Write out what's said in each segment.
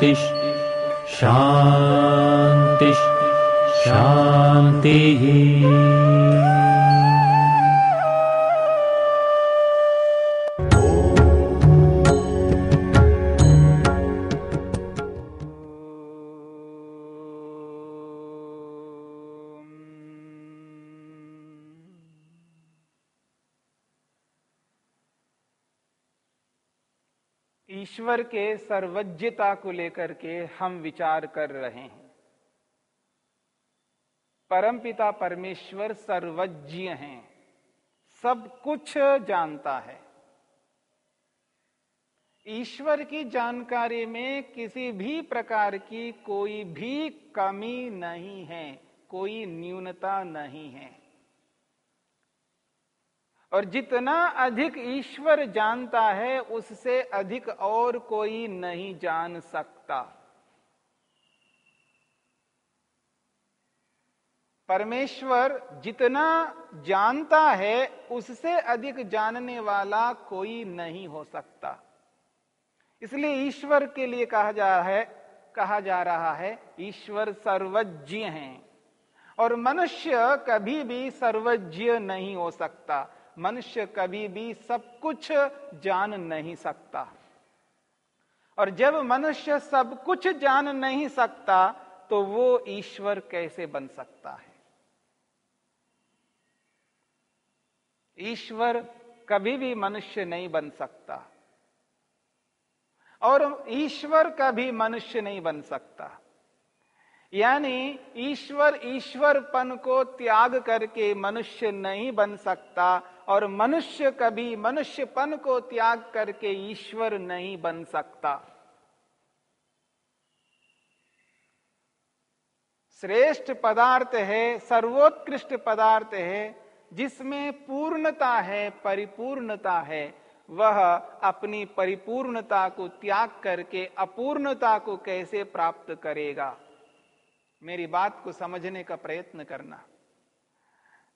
शान्तिः शांति। शान्तिः ईश्वर के सर्वज्ञता को लेकर के हम विचार कर रहे हैं। परमपिता परमेश्वर सर्वज्ञ हैं, सब कुछ जानता है। ईश्वर की जानकारी में किसी भी प्रकार की कोई भी कमी नहीं है, कोई न्यूनता नहीं है। और जितना अधिक ईश्वर जानता है, उससे अधिक और कोई नहीं जान सकता। परमेश्वर जितना जानता है, उससे अधिक जानने वाला कोई नहीं हो सकता। इसलिए ईश्वर के लिए कहा जा रहा है, कहा जा रहा है, ईश्वर सर्वज्ञ हैं। और मनुष्य कभी भी सर्वज्ञ नहीं हो सकता। मनुष्य कभी भी सब कुछ जान नहीं सकता। और जब मनुष्य सब कुछ जान नहीं सकता तो वो ईश्वर कैसे बन सकता है? ईश्वर कभी भी मनुष्य नहीं बन सकता। और ईश्वर कभी मनुष्य नहीं बन सकता। यानी ईश्वर ईश्वरपन को त्याग करके मनुष्य नहीं बन सकता और मनुष्य कभी मनुष्यपन को त्याग करके ईश्वर नहीं बन सकता। श्रेष्ठ पदार्थ है, सर्वोत्कृष्ट पदार्थ है, जिसमें पूर्णता है, परिपूर्णता है, वह अपनी परिपूर्णता को त्याग करके अपूर्णता को कैसे प्राप्त करेगा? मेरी बात को समझने का प्रयत्न करना।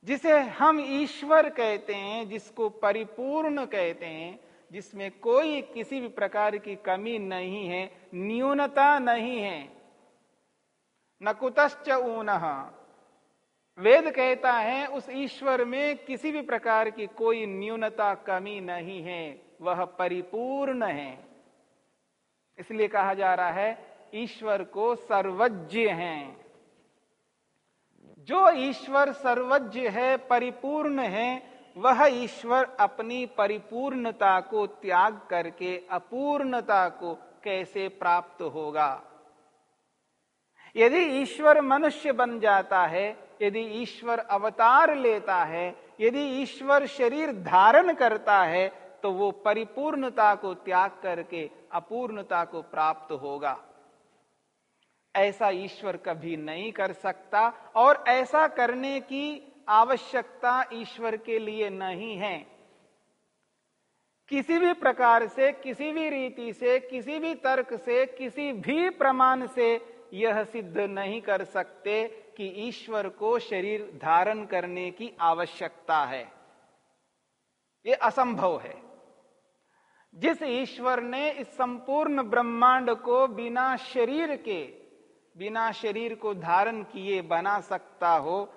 जिसे हम ईश्वर कहते हैं, जिसको परिपूर्ण कहते हैं, जिसमें कोई किसी भी प्रकार की कमी नहीं है, न्यूनता नहीं है। न कुतश्च ऊन। वेद कहता है, उस ईश्वर में किसी भी प्रकार की कोई न्यूनता कमी नहीं है, वह परिपूर्ण है। इसलिए कहा जा रहा है ईश्वर को सर्वज्ञ हैं। जो ईश्वर सर्वज्ञ है, परिपूर्ण है, वह ईश्वर अपनी परिपूर्णता को त्याग करके, अपूर्णता को कैसे प्राप्त होगा? यदि ईश्वर मनुष्य बन जाता है, यदि ईश्वर अवतार लेता है, यदि ईश्वर शरीर धारण करता है तो वो परिपूर्णता को त्याग करके, अपूर्णता को प्राप्त होगा। ऐसा ईश्वर कभी नहीं कर सकता और ऐसा करने की आवश्यकता ईश्वर के लिए नहीं है। किसी भी प्रकार से, किसी भी रीति से, किसी भी तर्क से, किसी भी प्रमाण से यह सिद्ध नहीं कर सकते कि ईश्वर को शरीर धारण करने की आवश्यकता है। यह असंभव है। जिस ईश्वर ने इस संपूर्ण ब्रह्मांड को बिना शरीर के बिना शरीर को धारण किए बना सकता हो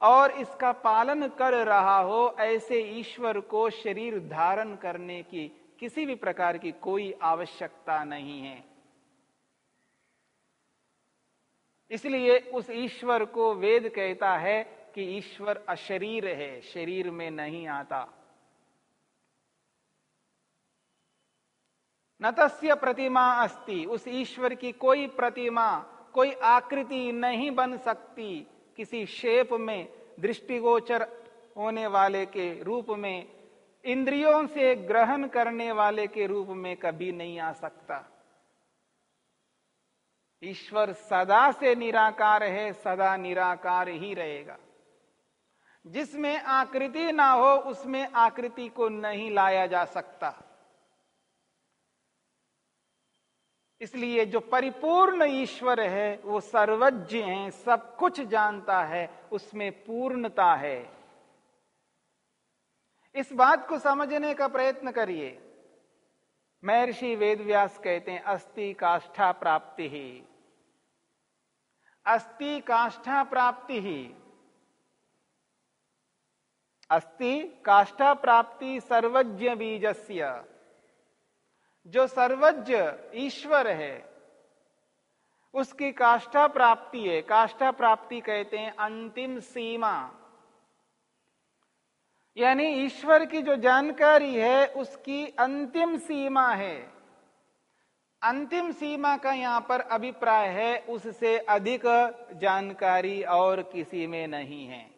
और इसका पालन कर रहा हो, ऐसे ईश्वर को शरीर धारण करने की किसी भी प्रकार की कोई आवश्यकता नहीं है। इसलिए उस ईश्वर को वेद कहता है कि ईश्वर अशरीर है, शरीर में नहीं आता। न प्रतिमा अस्ति, उस ईश्वर की कोई प्रतिमा कोई आकृति नहीं बन सकती किसी शेप में, दृष्टिगोचर होने वाले के रूप में, इंद्रियों से ग्रहण करने वाले के रूप में कभी नहीं आ सकता। ईश्वर सदा से निराकार है, सदा निराकार ही रहेगा। जिसमें आकृति ना हो, उसमें आकृति को नहीं लाया जा सकता। इसलिए जो परिपूर्ण ईश्वर है, वो सर्वज्ञ है, सब कुछ जानता है, उसमें पूर्णता है। इस बात को समझने का प्रयत्न करिए। महर्षि वेदव्यास कहते हैं अस्थि काष्ठा प्राप्ति ही। अस्थि काष्ठा प्राप्ति ही। अस्थि काष्ठा प्राप्ति सर्वज्ञ बीजस्य। जो सर्वज्ञ ईश्वर है, उसकी काष्ठा प्राप्ति है। काष्ठा प्राप्ति कहते हैं अंतिम सीमा। यानी ईश्वर की जो जानकारी है, उसकी अंतिम सीमा है। अंतिम सीमा का यहाँ पर अभिप्राय है, उससे अधिक जानकारी और किसी में नहीं है।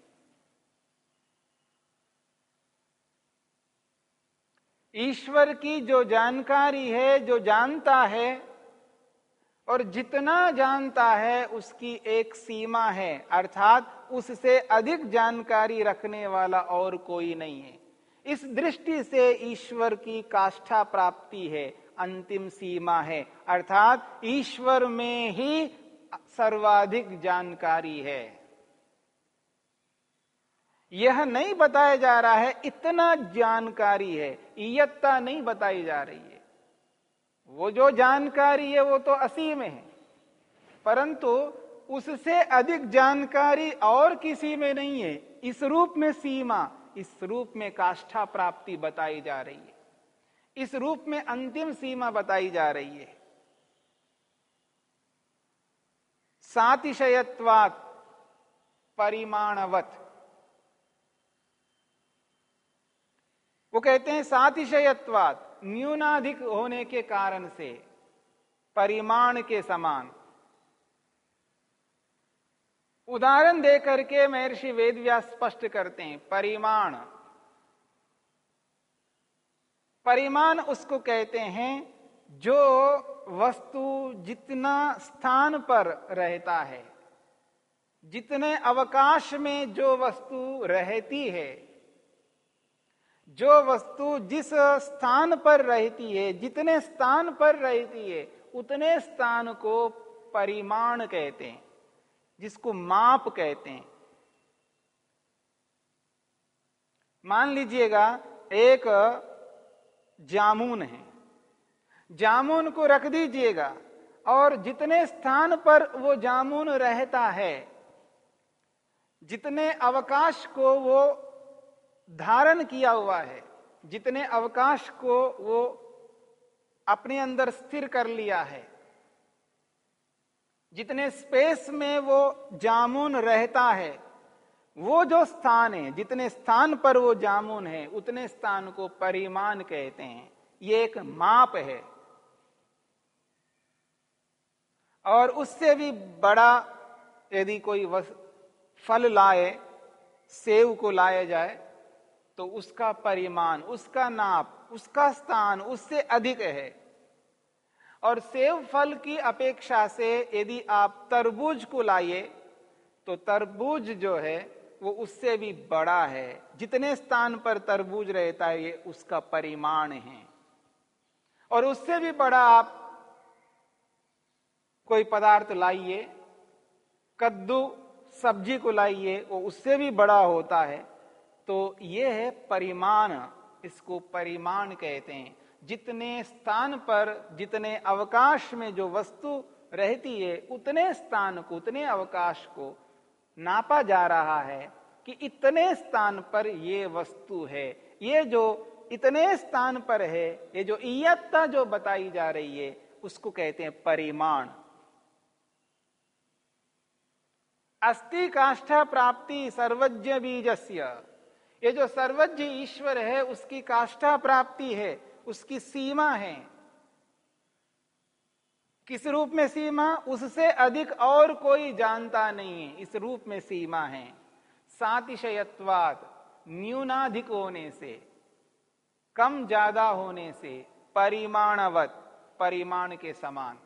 ईश्वर की जो जानकारी है, जो जानता है, और जितना जानता है, उसकी एक सीमा है। अर्थात उससे अधिक जानकारी रखने वाला और कोई नहीं है। इस दृष्टि से ईश्वर की काष्ठा प्राप्ति है, अंतिम सीमा है। अर्थात ईश्वर में ही सर्वाधिक जानकारी है। यह नहीं बताया जा रहा है, इतना जानकारी है, इयत्ता नहीं बताई जा रही है। वो जो जानकारी है, वो तो असीम है। परंतु उससे अधिक जानकारी और किसी में नहीं है। इस रूप में सीमा, इस रूप में काष्ठा प्राप्ति बताई जा रही है। इस रूप में अंतिम सीमा बताई जा रही है। सातिशयत्वात, परिमाणवत। वो कहते हैं सातिशयत्वात, न्यूनाधिक होने के कारण से, परिमाण के समान। उदाहरण दे करके महर्षि वेदव्यास स्पष्ट करते हैं, परिमाण। परिमाण उसको कहते हैं, जो वस्तु जितना स्थान पर रहता है, जितने अवकाश में जो वस्तु रहती है जो वस्तु जिस स्थान पर रहती है, जितने स्थान पर रहती है, उतने स्थान को परिमाण कहते हैं, जिसको माप कहते हैं। मान लीजिएगा, एक जामुन है। जामुन को रख दीजिएगा, और जितने स्थान पर वो जामुन रहता है, जितने अवकाश को वो धारण किया हुआ है। जितने अवकाश को वो अपने अंदर स्थिर कर लिया है, जितने स्पेस में वो जामुन रहता है, वो जो स्थान है, जितने स्थान पर वो जामुन है, उतने स्थान को परिमाण कहते हैं। ये एक माप है। और उससे भी बड़ा यदि कोई फल लाए, सेव को लाया जाए तो उसका परिमाण, उसका नाप, उसका स्थान उससे अधिक है। और सेव फल की अपेक्षा से यदि आप तरबूज को लाइए तो तरबूज जो है, वो उससे भी बड़ा है। जितने स्थान पर तरबूज रहता है, ये उसका परिमाण है। और उससे भी बड़ा आप कोई पदार्थ लाइए, कद्दू सब्ज़ी को लाइए, वो उससे भी बड़ा होता है। तो ये है परिमाण, इसको परिमाण कहते हैं। जितने स्थान पर, जितने अवकाश में जो वस्तु रहती है, उतने स्थान को, उतने अवकाश को नापा जा रहा है कि इतने स्थान पर ये वस्तु है। ये जो इतने स्थान पर है, ये जो इयत्ता जो बताई जा रही है, उसको कहते हैं परिमाण। अस्थि काष्ठा प्राप्ति सर्वज्ञ बीजस्य ये जो सर्वज्ञ ईश्वर है, उसकी काष्ठा प्राप्ति है, उसकी सीमा है। किस रूप में सीमा? उससे अधिक और कोई जानता नहीं है। इस रूप में सीमा है। सातिशयत्वाद न्यूनाधिक होने से, कम ज़्यादा होने से, परिमाणवत, परिमाण के समान।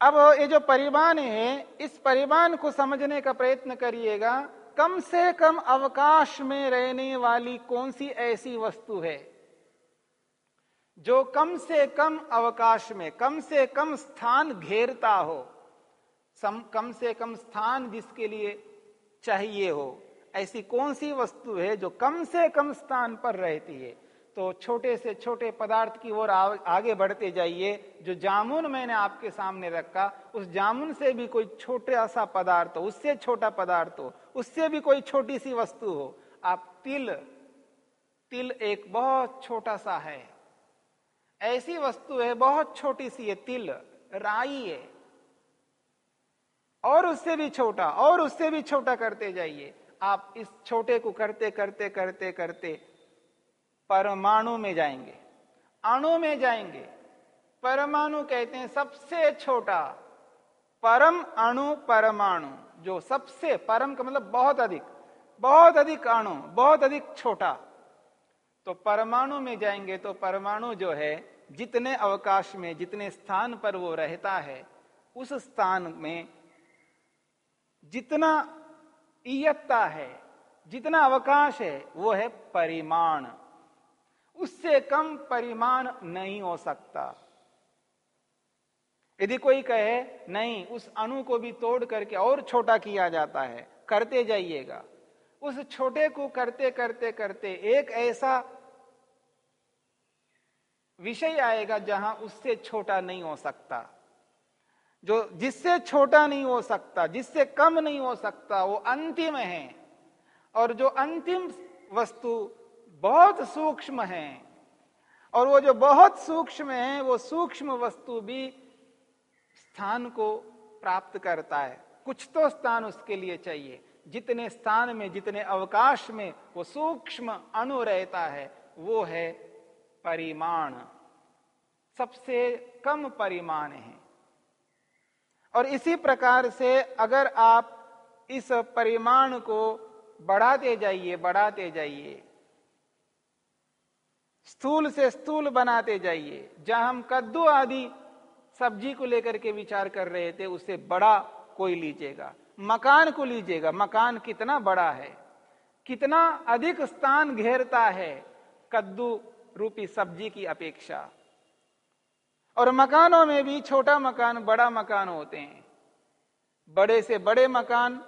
अब ये जो परिमाण है इस परिमाण को समझने का प्रयत्न करिएगा कम से कम अवकाश में रहने वाली कौन सी ऐसी वस्तु है? जो कम से कम अवकाश में कम से कम स्थान घेरता हो सम, कम से कम स्थान जिसके लिए चाहिए हो ऐसी कौन सी वस्तु है जो कम से कम स्थान पर रहती है? तो छोटे से छोटे पदार्थ की ओर आगे बढ़ते जाइए, जो जामुन मैंने आपके सामने रखा, उस जामुन से भी कोई छोटा सा पदार्थ हो, उससे छोटा पदार्थ हो, उससे भी कोई छोटी सी वस्तु हो। आप तिल तिल एक बहुत छोटा सा है। ऐसी वस्तु है, बहुत छोटी सी है, तिल, राई है। और उससे भी छोटा, और उससे भी छोटा करते जाइए। आप इस छोटे को करते करते करते करते परमाणु में जाएँगे। अणु में जाएँगे। परमाणु कहते हैं सबसे छोटा, परम अणु, परमाणु, जो सबसे, परम का मतलब बहुत अधिक बहुत अधिक अणु, बहुत अधिक छोटा। तो परमाणु में जाएँगे तो परमाणु जो है, जितने अवकाश में, जितने स्थान पर वो रहता है, उस स्थान में जितना इयत्ता है, जितना अवकाश है, वो है परिमाण। उससे कम परिमाण नहीं हो सकता। यदि कोई कहे, नहीं, उस अणु को भी तोड़ करके और छोटा किया जाता है, करते जाइएगा। उस छोटे को करते करते करते एक ऐसा विषय आएगा जहाँ उससे छोटा नहीं हो सकता। जो जिससे छोटा नहीं हो सकता, जिससे कम नहीं हो सकता, वो अंतिम है। और जो अंतिम वस्तु बहुत सूक्ष्म है। और वो जो बहुत सूक्ष्म है, वो सूक्ष्म वस्तु भी स्थान को प्राप्त करता है। कुछ तो स्थान उसके लिए चाहिए। जितने स्थान में, जितने अवकाश में वो सूक्ष्म अणु रहता है, वो है परिमाण। सबसे कम परिमाण है। और इसी प्रकार से अगर आप इस परिमाण को बढ़ाते जाइए बढ़ाते जाइए स्थूल से स्थूल बनाते जाइए। जहाँ हम कद्दू आदि सब्ज़ी को लेकर के विचार कर रहे थे उससे बड़ा कोई लीजिएगा। मकान को लीजिएगा। मकान कितना बड़ा है। कितना अधिक स्थान घेरता है कद्दू रूपी सब्ज़ी की अपेक्षा। और मकानों में भी छोटा मकान, बड़ा मकान होते हैं। बड़े से बड़े मकान,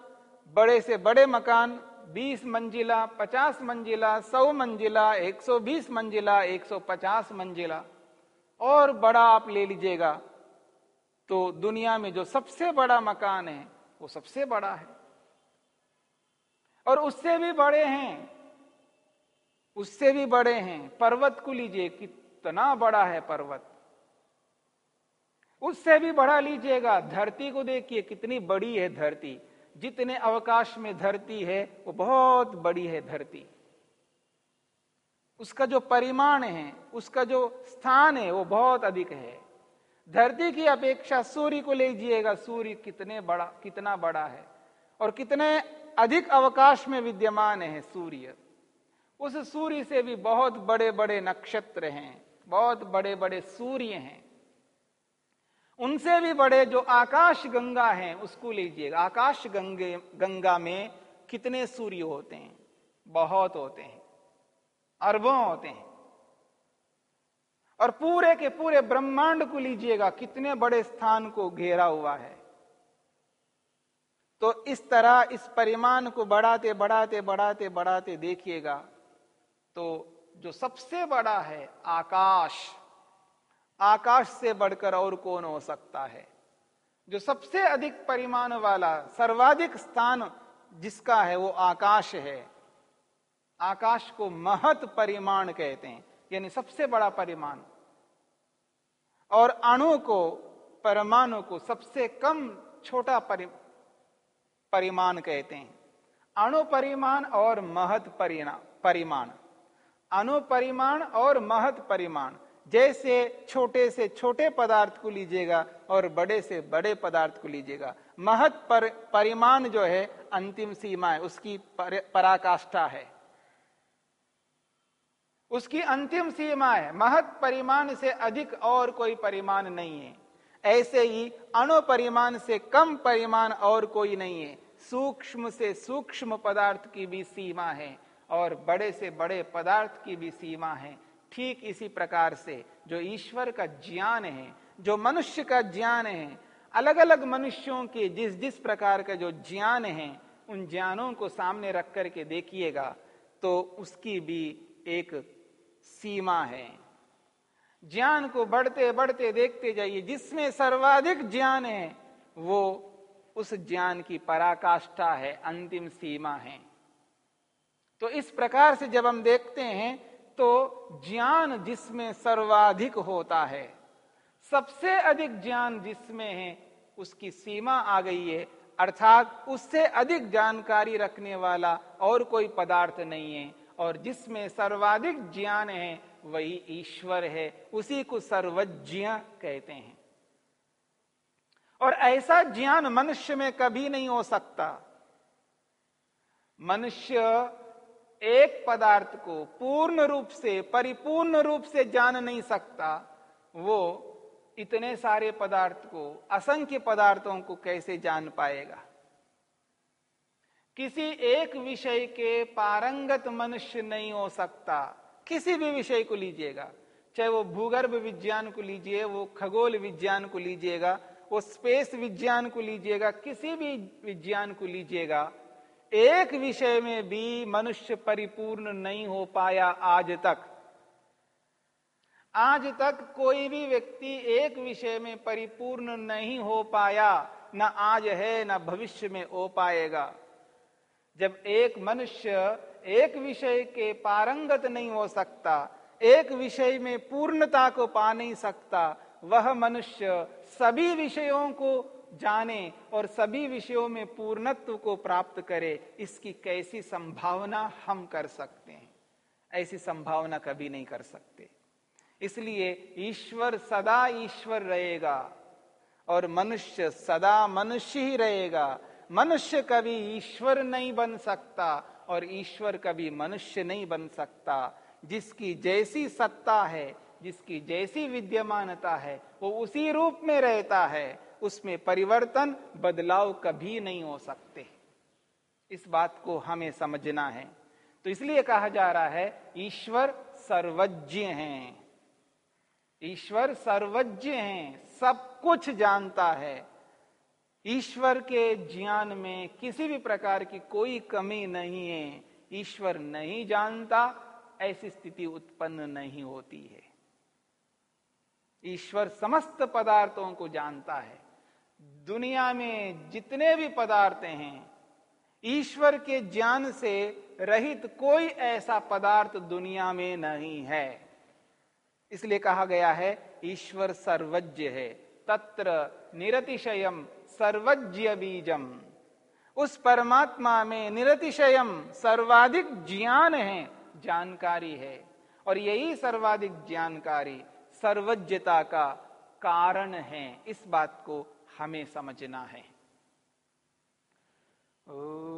बड़े से बड़े मकान बीस मंजिला, पचास मंजिला, सौ मंजिला, एक सौ बीस मंजिला, एक सौ पचास मंजिला। और बड़ा आप ले लीजिएगा तो दुनिया में जो सबसे बड़ा मकान है, वो सबसे बड़ा है। और उससे भी बड़े हैं, उससे भी बड़े हैं। पर्वत को लीजिए, कितना बड़ा है पर्वत। उससे भी बड़ा लीजिएगा, धरती को देखिए, कितनी बड़ी है धरती। जितने अवकाश में धरती है, वो बहुत बड़ी है धरती। उसका जो परिमाण है, उसका जो स्थान है, वो बहुत अधिक है। धरती की अपेक्षा सूर्य को लीजिएगा सूर्य कितने बड़ा, कितना बड़ा है। और कितने अधिक अवकाश में विद्यमान है सूर्य। उस सूर्य से भी बहुत बड़े बड़े नक्षत्र हैं, बहुत बड़े बड़े सूर्य हैं। उनसे भी बड़े जो आकाश गंगा है, उसको लीजिएगा। आकाश गंगे, गंगा में कितने सूर्य होते हैं? बहुत होते हैं। अरबों होते हैं। और पूरे के पूरे ब्रह्मांड को लीजिएगा, कितने बड़े स्थान को घेरा हुआ है। तो इस तरह इस परिमाण को बढ़ाते बढ़ाते बढ़ाते बढ़ाते देखिएगा तो जो सबसे बड़ा है आकाश आकाश से बढ़कर और कौन हो सकता है? जो सबसे अधिक परिमाण वाला सर्वाधिक स्थान जिसका है वो आकाश है। आकाश को महत परिमाण कहते हैं यानी सबसे बड़ा परिमाण। और अणु को परमाणु को सबसे कम छोटा परि, परिमाण कहते हैं। अणु परिमाण और महत परिमाण। अणु परिमाण और महत परिमाण। जैसे छोटे से छोटे पदार्थ को लीजिएगा और बड़े से बड़े पदार्थ को लीजिएगा। महत पर, परिमाण जो है अंतिम सीमा है उसकी पर, पराकाष्ठा है। उसकी अंतिम सीमा है। महत परिमाण से अधिक और कोई परिमाण नहीं है। ऐसे ही अणु परिमाण से कम परिमाण और कोई नहीं है। सूक्ष्म से सूक्ष्म पदार्थ की भी सीमा है और बड़े से बड़े पदार्थ की भी सीमा है। ठीक इसी प्रकार से जो ईश्वर का ज्ञान है, जो मनुष्य का ज्ञान है अलग अलग मनुष्यों के जिस जिस प्रकार का जो ज्ञान है, उन ज्ञानों को सामने रख करके देखिएगा तो उसकी भी एक सीमा है। ज्ञान को बढ़ते बढ़ते देखते जाइए, जिसमें सर्वाधिक ज्ञान है, वो उस ज्ञान की पराकाष्ठा है, अंतिम सीमा है। तो इस प्रकार से जब हम देखते हैं तो ज्ञान जिसमें सर्वाधिक होता है, सबसे अधिक ज्ञान जिसमें है, उसकी सीमा आ गई है। अर्थात उससे अधिक जानकारी रखने वाला और कोई पदार्थ नहीं है, और जिसमें सर्वाधिक ज्ञान है, वही ईश्वर है। उसी को सर्वज्ञ कहते हैं। और ऐसा ज्ञान मनुष्य में कभी नहीं हो सकता। मनुष्य एक पदार्थ को पूर्ण रूप से, परिपूर्ण रूप से जान नहीं सकता, वो इतने सारे पदार्थ को, असंख्य पदार्थों को कैसे जान पाएगा? किसी एक विषय के पारंगत मनुष्य नहीं हो सकता। किसी भी विषय को लीजिएगा, चाहे वो भूगर्भ विज्ञान को लीजिए, वो खगोल विज्ञान को लीजिएगा, वो स्पेस विज्ञान को लीजिएगा, किसी भी विज्ञान को लीजिएगा एक विषय में भी मनुष्य परिपूर्ण नहीं हो पाया आज तक। आज तक कोई भी व्यक्ति एक विषय में परिपूर्ण नहीं हो पाया, न आज है, न भविष्य में हो पाएगा। जब एक मनुष्य एक विषय के पारंगत नहीं हो सकता, एक विषय में पूर्णता को पा नहीं सकता, वह मनुष्य सभी विषयों को जाने और सभी विषयों में पूर्णत्व को प्राप्त करे, इसकी कैसी संभावना हम कर सकते हैं? ऐसी संभावना कभी नहीं कर सकते। इसलिए ईश्वर सदा ईश्वर रहेगा और मनुष्य सदा मनुष्य ही रहेगा। मनुष्य कभी ईश्वर नहीं बन सकता और ईश्वर कभी मनुष्य नहीं बन सकता। जिसकी जैसी सत्ता है, जिसकी जैसी विद्यमानता है, वो उसी रूप में रहता है। उसमें परिवर्तन, बदलाव कभी नहीं हो सकते। इस बात को हमें समझना है। तो इसलिए कहा जा रहा है, ईश्वर सर्वज्ञ हैं। ईश्वर सर्वज्ञ हैं, सब कुछ जानता है। ईश्वर के ज्ञान में किसी भी प्रकार की कोई कमी नहीं है। ईश्वर नहीं जानता, ऐसी स्थिति उत्पन्न नहीं होती है। ईश्वर समस्त पदार्थों को जानता है। दुनिया में जितने भी पदार्थ हैं, ईश्वर के ज्ञान से रहित कोई ऐसा पदार्थ दुनिया में नहीं है। इसलिए कहा गया है, ईश्वर सर्वज्ञ है। तत्र निरतिशयम सर्वज्ञ बीजम। उस परमात्मा में निरतिशयम सर्वाधिक ज्ञान है, जानकारी है। और यही सर्वाधिक जानकारी सर्वज्ञता का कारण है। इस बात को हमें समझना है। शांतिरंतरिक्षम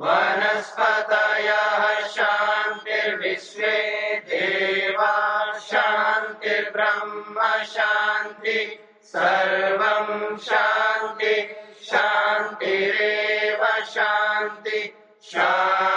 वनस्पतयः शान्तिर्विश्वे देवा शान्तिर्ब्रह्म शान्ति सर्वं शान्ति शान्तिरेव शान्ति श्यामा